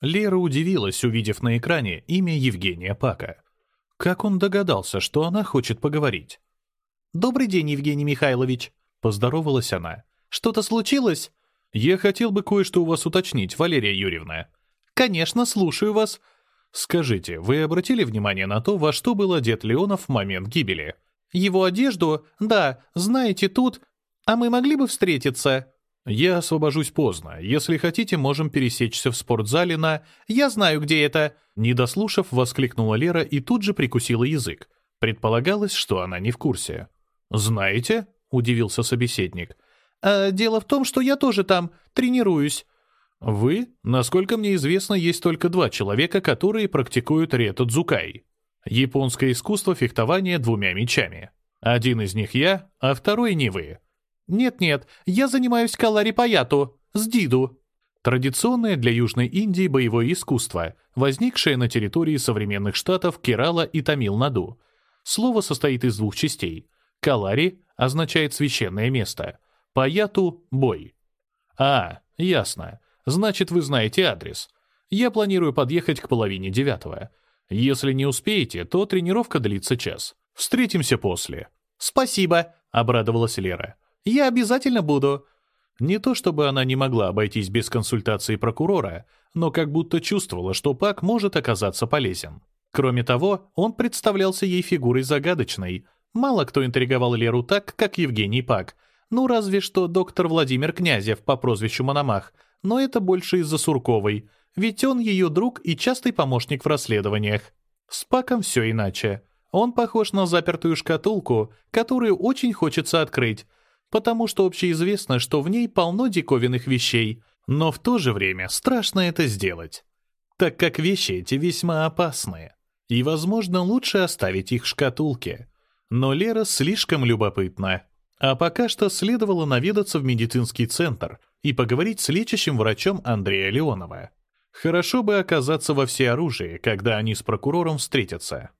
Лера удивилась, увидев на экране имя Евгения Пака. Как он догадался, что она хочет поговорить? «Добрый день, Евгений Михайлович», — поздоровалась она. «Что-то случилось?» «Я хотел бы кое-что у вас уточнить, Валерия Юрьевна». «Конечно, слушаю вас». «Скажите, вы обратили внимание на то, во что был одет Леонов в момент гибели?» «Его одежду? Да, знаете, тут... А мы могли бы встретиться?» «Я освобожусь поздно. Если хотите, можем пересечься в спортзале на...» «Я знаю, где это!» Не дослушав, воскликнула Лера и тут же прикусила язык. Предполагалось, что она не в курсе. «Знаете?» — удивился собеседник. «А дело в том, что я тоже там тренируюсь». «Вы? Насколько мне известно, есть только два человека, которые практикуют рету дзукай. Японское искусство фехтования двумя мечами. Один из них я, а второй не вы». «Нет-нет, я занимаюсь калари-паяту, с диду». Традиционное для Южной Индии боевое искусство, возникшее на территории современных штатов Керала и Тамил-Наду. Слово состоит из двух частей. Калари означает священное место, паяту — бой. А, ясно. Значит, вы знаете адрес. Я планирую подъехать к половине девятого. Если не успеете, то тренировка длится час. Встретимся после. Спасибо, обрадовалась Лера. Я обязательно буду. Не то чтобы она не могла обойтись без консультации прокурора, но как будто чувствовала, что Пак может оказаться полезен. Кроме того, он представлялся ей фигурой загадочной. Мало кто интриговал Леру так, как Евгений Пак. Ну, разве что доктор Владимир Князев по прозвищу Мономах, но это больше из-за Сурковой, ведь он ее друг и частый помощник в расследованиях. С Паком все иначе. Он похож на запертую шкатулку, которую очень хочется открыть, потому что общеизвестно, что в ней полно диковинных вещей, но в то же время страшно это сделать, так как вещи эти весьма опасные, и, возможно, лучше оставить их в шкатулке. Но Лера слишком любопытна. А пока что следовало наведаться в медицинский центр и поговорить с лечащим врачом Андрея Леонова. Хорошо бы оказаться во всеоружии, когда они с прокурором встретятся.